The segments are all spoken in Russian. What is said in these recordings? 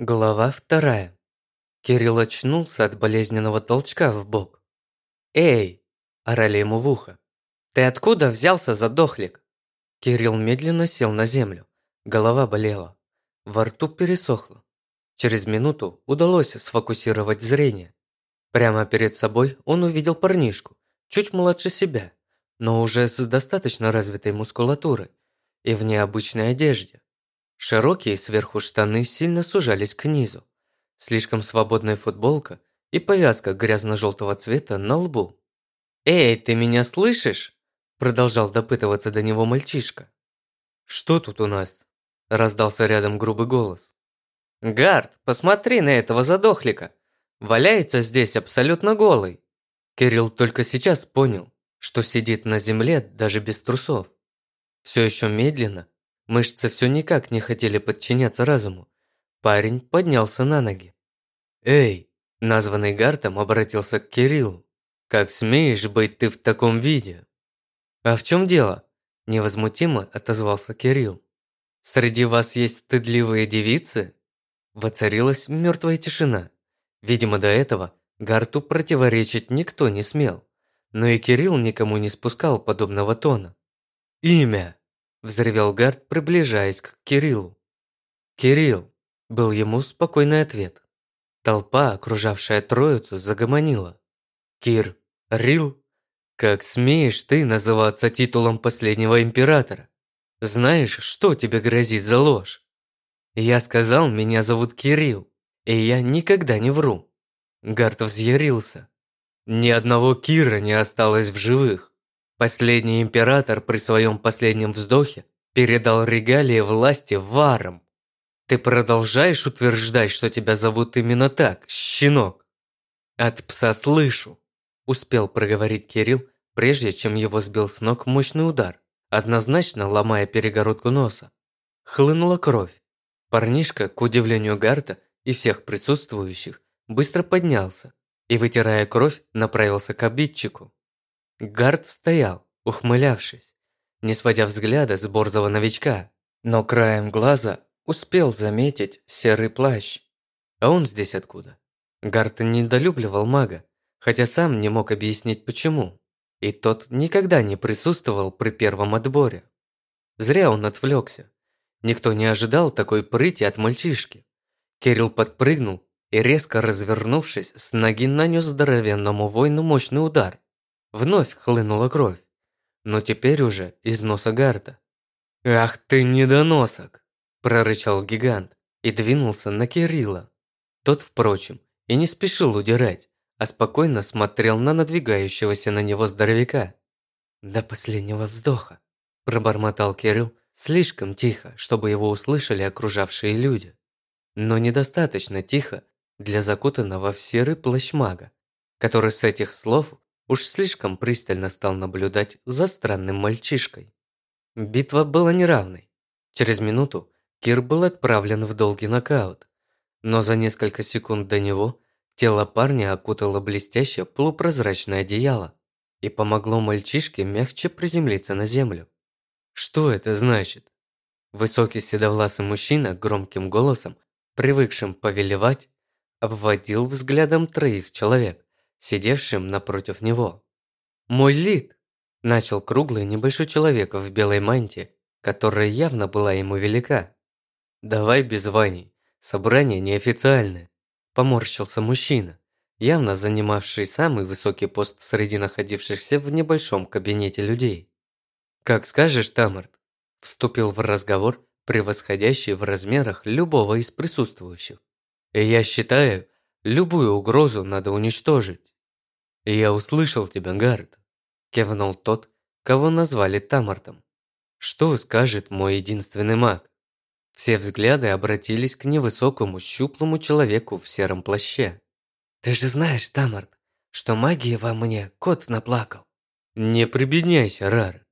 Глава вторая. Кирилл очнулся от болезненного толчка в бок. «Эй!» – орали ему в ухо. «Ты откуда взялся, задохлик?» Кирилл медленно сел на землю. Голова болела. Во рту пересохло. Через минуту удалось сфокусировать зрение. Прямо перед собой он увидел парнишку, чуть младше себя, но уже с достаточно развитой мускулатурой и в необычной одежде. Широкие сверху штаны сильно сужались к низу. Слишком свободная футболка и повязка грязно-желтого цвета на лбу. «Эй, ты меня слышишь?» Продолжал допытываться до него мальчишка. «Что тут у нас?» Раздался рядом грубый голос. «Гард, посмотри на этого задохлика! Валяется здесь абсолютно голый!» Кирилл только сейчас понял, что сидит на земле даже без трусов. Все еще медленно, Мышцы все никак не хотели подчиняться разуму. Парень поднялся на ноги. «Эй!» – названный Гартом обратился к Кириллу. «Как смеешь быть ты в таком виде?» «А в чем дело?» – невозмутимо отозвался Кирилл. «Среди вас есть стыдливые девицы?» Воцарилась мертвая тишина. Видимо, до этого Гарту противоречить никто не смел. Но и Кирилл никому не спускал подобного тона. «Имя!» Взревел Гард, приближаясь к Кириллу. «Кирилл!» – был ему спокойный ответ. Толпа, окружавшая троицу, загомонила. «Кир! Рил! Как смеешь ты называться титулом последнего императора? Знаешь, что тебе грозит за ложь?» Я сказал, меня зовут Кирилл, и я никогда не вру. Гард взъярился. Ни одного Кира не осталось в живых. Последний император при своем последнем вздохе передал регалии власти варам. Ты продолжаешь утверждать, что тебя зовут именно так, щенок? От пса слышу, успел проговорить Кирилл, прежде чем его сбил с ног мощный удар, однозначно ломая перегородку носа. Хлынула кровь. Парнишка, к удивлению Гарта и всех присутствующих, быстро поднялся и, вытирая кровь, направился к обидчику. Гард стоял, ухмылявшись, не сводя взгляда с борзого новичка, но краем глаза успел заметить серый плащ. А он здесь откуда? Гард недолюбливал мага, хотя сам не мог объяснить почему. И тот никогда не присутствовал при первом отборе. Зря он отвлекся. Никто не ожидал такой прыти от мальчишки. Кирилл подпрыгнул и, резко развернувшись, с ноги нанес здоровенному воину мощный удар. Вновь хлынула кровь, но теперь уже из носа Гарта. «Ах ты недоносок!» – прорычал гигант и двинулся на Кирилла. Тот, впрочем, и не спешил удирать, а спокойно смотрел на надвигающегося на него здоровяка. «До последнего вздоха», – пробормотал Кирилл слишком тихо, чтобы его услышали окружавшие люди. Но недостаточно тихо для закутанного в серый плащ мага, который с этих слов уж слишком пристально стал наблюдать за странным мальчишкой. Битва была неравной. Через минуту Кир был отправлен в долгий нокаут, но за несколько секунд до него тело парня окутало блестящее полупрозрачное одеяло и помогло мальчишке мягче приземлиться на землю. Что это значит? Высокий седовласый мужчина громким голосом, привыкшим повелевать, обводил взглядом троих человек сидевшим напротив него. «Мой лид!» – начал круглый небольшой человек в белой мантии, которая явно была ему велика. «Давай без званий, собрание неофициальное», – поморщился мужчина, явно занимавший самый высокий пост среди находившихся в небольшом кабинете людей. «Как скажешь, Тамарт», – вступил в разговор превосходящий в размерах любого из присутствующих. «И я считаю, Любую угрозу надо уничтожить. Я услышал тебя, Гард. Кивнул тот, кого назвали Тамартом. Что скажет мой единственный маг? Все взгляды обратились к невысокому, щуплому человеку в сером плаще. «Ты же знаешь, Тамарт, что магии во мне кот наплакал». «Не прибедняйся, Рар!»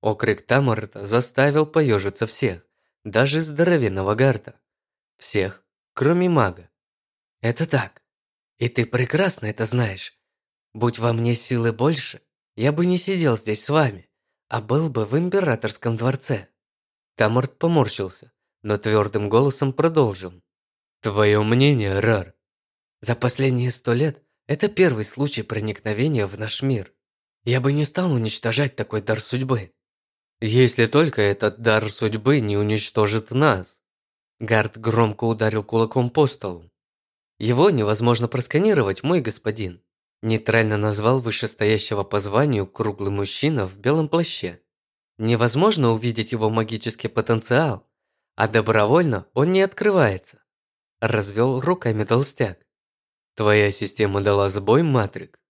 Окрик Тамарта заставил поежиться всех, даже здоровенного Гарта. Всех, кроме мага. Это так. И ты прекрасно это знаешь. Будь во мне силы больше, я бы не сидел здесь с вами, а был бы в императорском дворце. Тамарт поморщился, но твердым голосом продолжил. Твое мнение, Рар? За последние сто лет это первый случай проникновения в наш мир. Я бы не стал уничтожать такой дар судьбы. Если только этот дар судьбы не уничтожит нас. Гард громко ударил кулаком по столу. Его невозможно просканировать, мой господин. Нейтрально назвал вышестоящего по званию круглый мужчина в белом плаще. Невозможно увидеть его магический потенциал, а добровольно он не открывается. Развел руками толстяк. Твоя система дала сбой, Матрик?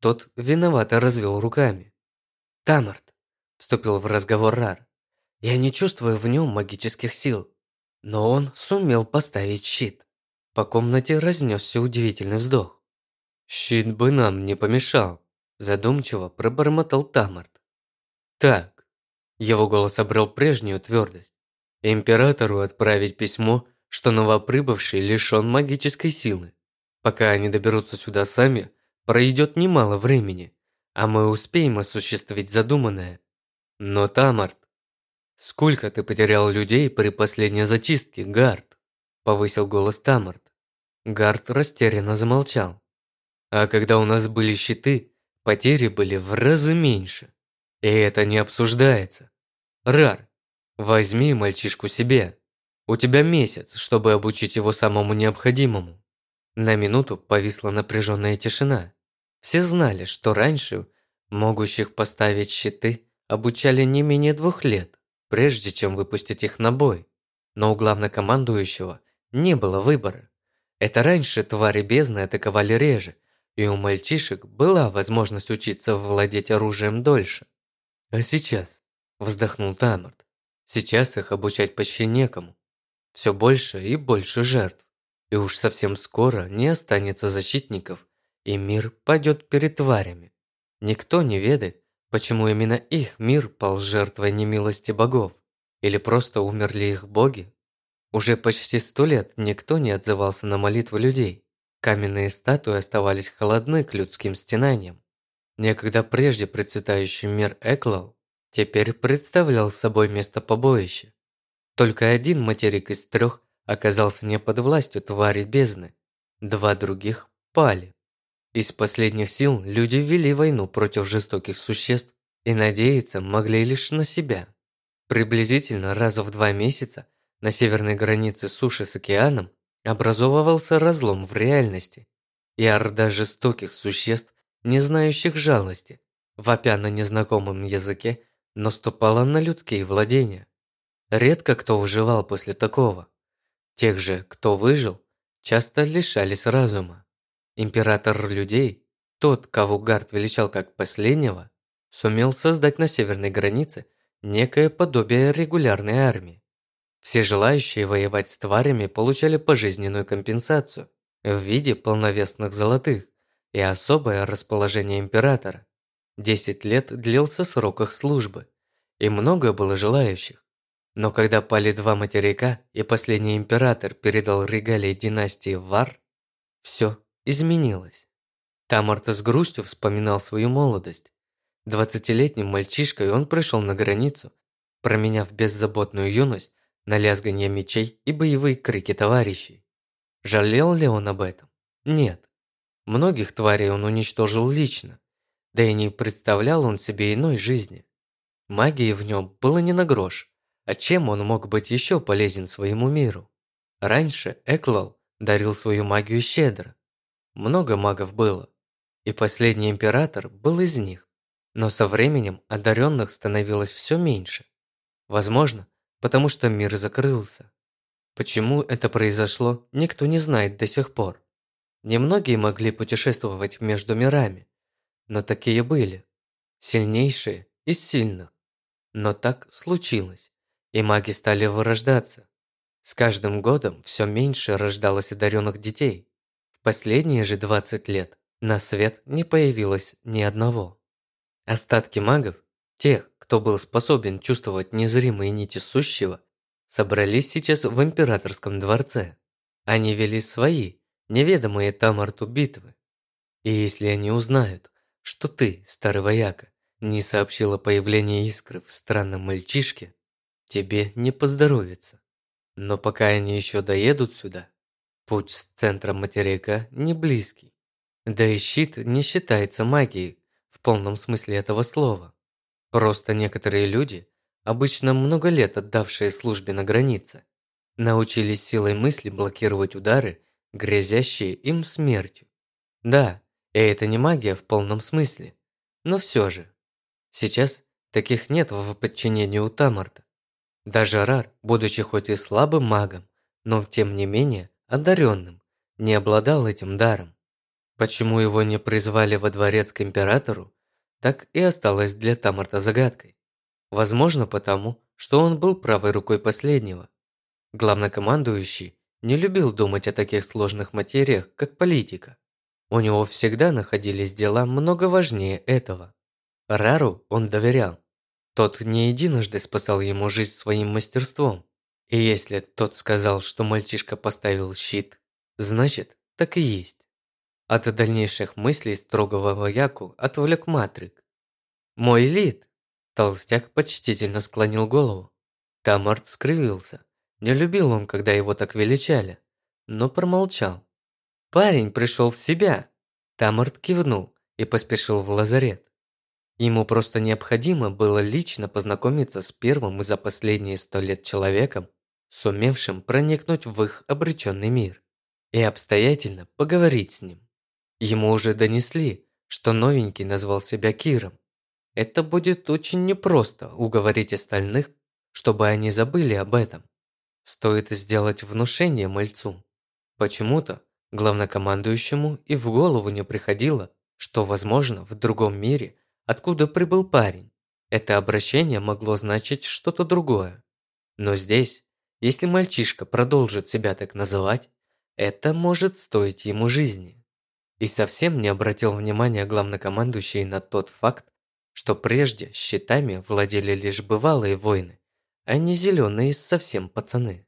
Тот виновато развел руками. Тамарт, вступил в разговор Рар. Я не чувствую в нем магических сил, но он сумел поставить щит. По комнате разнесся удивительный вздох. «Щит бы нам не помешал», – задумчиво пробормотал Тамарт. «Так», – его голос обрел прежнюю твердость. «Императору отправить письмо, что новоприбывший лишен магической силы. Пока они доберутся сюда сами, пройдет немало времени, а мы успеем осуществить задуманное. Но, Тамарт, сколько ты потерял людей при последней зачистке, Гард?» – повысил голос Тамарт. Гард растерянно замолчал. А когда у нас были щиты, потери были в разы меньше. И это не обсуждается. Рар, возьми мальчишку себе. У тебя месяц, чтобы обучить его самому необходимому. На минуту повисла напряженная тишина. Все знали, что раньше могущих поставить щиты обучали не менее двух лет, прежде чем выпустить их на бой. Но у главнокомандующего не было выбора. Это раньше твари бездны атаковали реже, и у мальчишек была возможность учиться владеть оружием дольше. А сейчас, вздохнул Тамарт, сейчас их обучать почти некому. Все больше и больше жертв. И уж совсем скоро не останется защитников, и мир пойдет перед тварями. Никто не ведает, почему именно их мир пал жертвой немилости богов, или просто умерли их боги. Уже почти сто лет никто не отзывался на молитвы людей. Каменные статуи оставались холодны к людским стенаниям. Некогда прежде процветающий мир Эклал теперь представлял собой место побоища. Только один материк из трех оказался не под властью твари бездны. Два других пали. Из последних сил люди вели войну против жестоких существ и надеяться могли лишь на себя. Приблизительно раз в два месяца на северной границе суши с океаном образовывался разлом в реальности, и орда жестоких существ, не знающих жалости, вопя на незнакомом языке, наступала на людские владения. Редко кто выживал после такого. Тех же, кто выжил, часто лишались разума. Император людей, тот, кого Гард величал как последнего, сумел создать на северной границе некое подобие регулярной армии. Все желающие воевать с тварями получали пожизненную компенсацию в виде полновесных золотых и особое расположение императора. Десять лет длился срок их службы, и много было желающих. Но когда пали два материка и последний император передал регалии династии Вар, все изменилось. Тамарта с грустью вспоминал свою молодость. Двадцатилетним мальчишкой он пришел на границу, променяв беззаботную юность на лязганье мечей и боевые крики товарищей. Жалел ли он об этом? Нет. Многих тварей он уничтожил лично, да и не представлял он себе иной жизни. Магии в нем было не на грош, а чем он мог быть еще полезен своему миру? Раньше Эклал дарил свою магию щедро. Много магов было, и последний император был из них. Но со временем одаренных становилось все меньше. Возможно, потому что мир закрылся. Почему это произошло, никто не знает до сих пор. Немногие могли путешествовать между мирами, но такие были. Сильнейшие из сильных. Но так случилось, и маги стали вырождаться. С каждым годом все меньше рождалось одаренных детей. В последние же 20 лет на свет не появилось ни одного. Остатки магов, тех, кто был способен чувствовать незримые нити сущего, собрались сейчас в императорском дворце. Они вели свои, неведомые Тамарту битвы. И если они узнают, что ты, старый вояка, не сообщил о появлении искры в странном мальчишке, тебе не поздоровится. Но пока они еще доедут сюда, Путь с центра материка не близкий. Да и щит не считается магией в полном смысле этого слова. Просто некоторые люди, обычно много лет отдавшие службе на границе, научились силой мысли блокировать удары, грозящие им смертью. Да, и это не магия в полном смысле, но все же. Сейчас таких нет в подчинении у Тамарта. Даже Рар, будучи хоть и слабым магом, но тем не менее одаренным, не обладал этим даром. Почему его не призвали во дворец к императору, так и осталось для Тамарта загадкой. Возможно потому, что он был правой рукой последнего. Главнокомандующий не любил думать о таких сложных материях, как политика. У него всегда находились дела много важнее этого. Рару он доверял. Тот не единожды спасал ему жизнь своим мастерством. И если тот сказал, что мальчишка поставил щит, значит, так и есть. От дальнейших мыслей строгого вояку отвлек Матрик. «Мой лид!» Толстяк почтительно склонил голову. Тамарт скривился. Не любил он, когда его так величали, но промолчал. Парень пришел в себя. Тамарт кивнул и поспешил в лазарет. Ему просто необходимо было лично познакомиться с первым и за последние сто лет человеком, сумевшим проникнуть в их обреченный мир, и обстоятельно поговорить с ним. Ему уже донесли, что новенький назвал себя Киром. Это будет очень непросто уговорить остальных, чтобы они забыли об этом. Стоит сделать внушение мальцу. Почему-то главнокомандующему и в голову не приходило, что, возможно, в другом мире – откуда прибыл парень. Это обращение могло значить что-то другое. Но здесь, если мальчишка продолжит себя так называть, это может стоить ему жизни. И совсем не обратил внимания главнокомандующий на тот факт, что прежде щитами владели лишь бывалые воины, а не зеленые совсем пацаны.